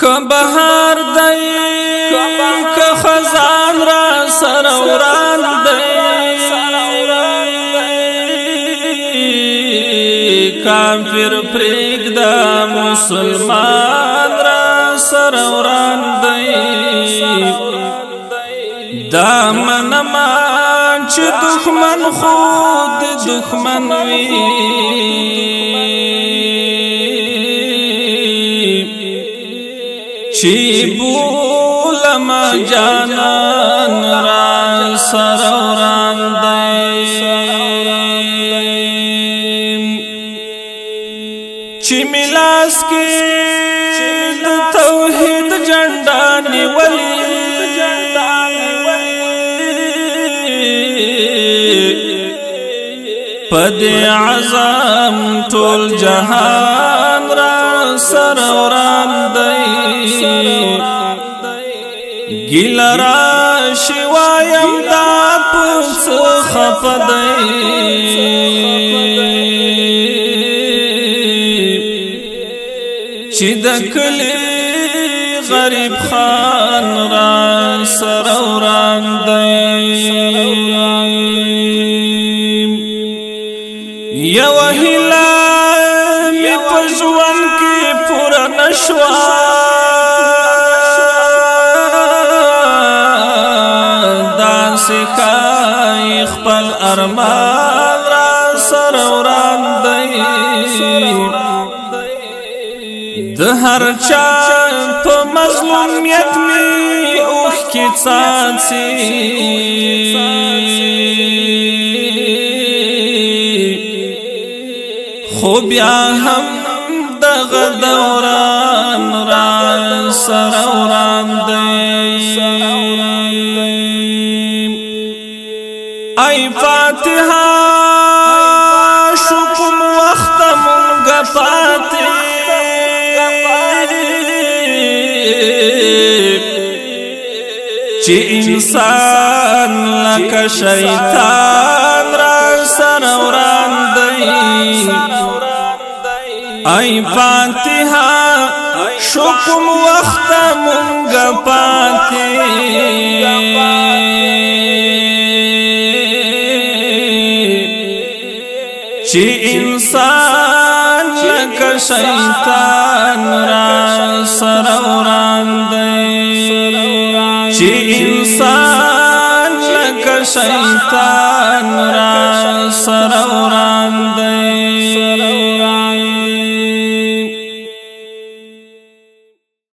که بهار دی که خزان را سر وران دی کافر پرېګ د مسلمان را سر وران دی دا منما چې دښمن خود دښمن وي چی بولم جانان را سروران دیم چی ملاس کی د توحید جنڈا نیولی پد عظم ټول جهان را سر وران دی گیل را شوایم دا پس خف دی چی دکلی غریب خان را سر وران دی یو هلال وای په ژوند کې پوره نشوا دا سکای خپل ارمان را سر وران دی د هر چا په مظلومیت می اوخ کې څاڅي خو بیا هم دغه دوران را سره وران دی ای فاتحه شکم وخت مونږه فاتحه چې انسان لکه شیطان را سره وران ای فاتحه شکم وخت مونږه پاتې چې انسان لکه شیطان را سره وران دی چې انسان لکه شیطان را سره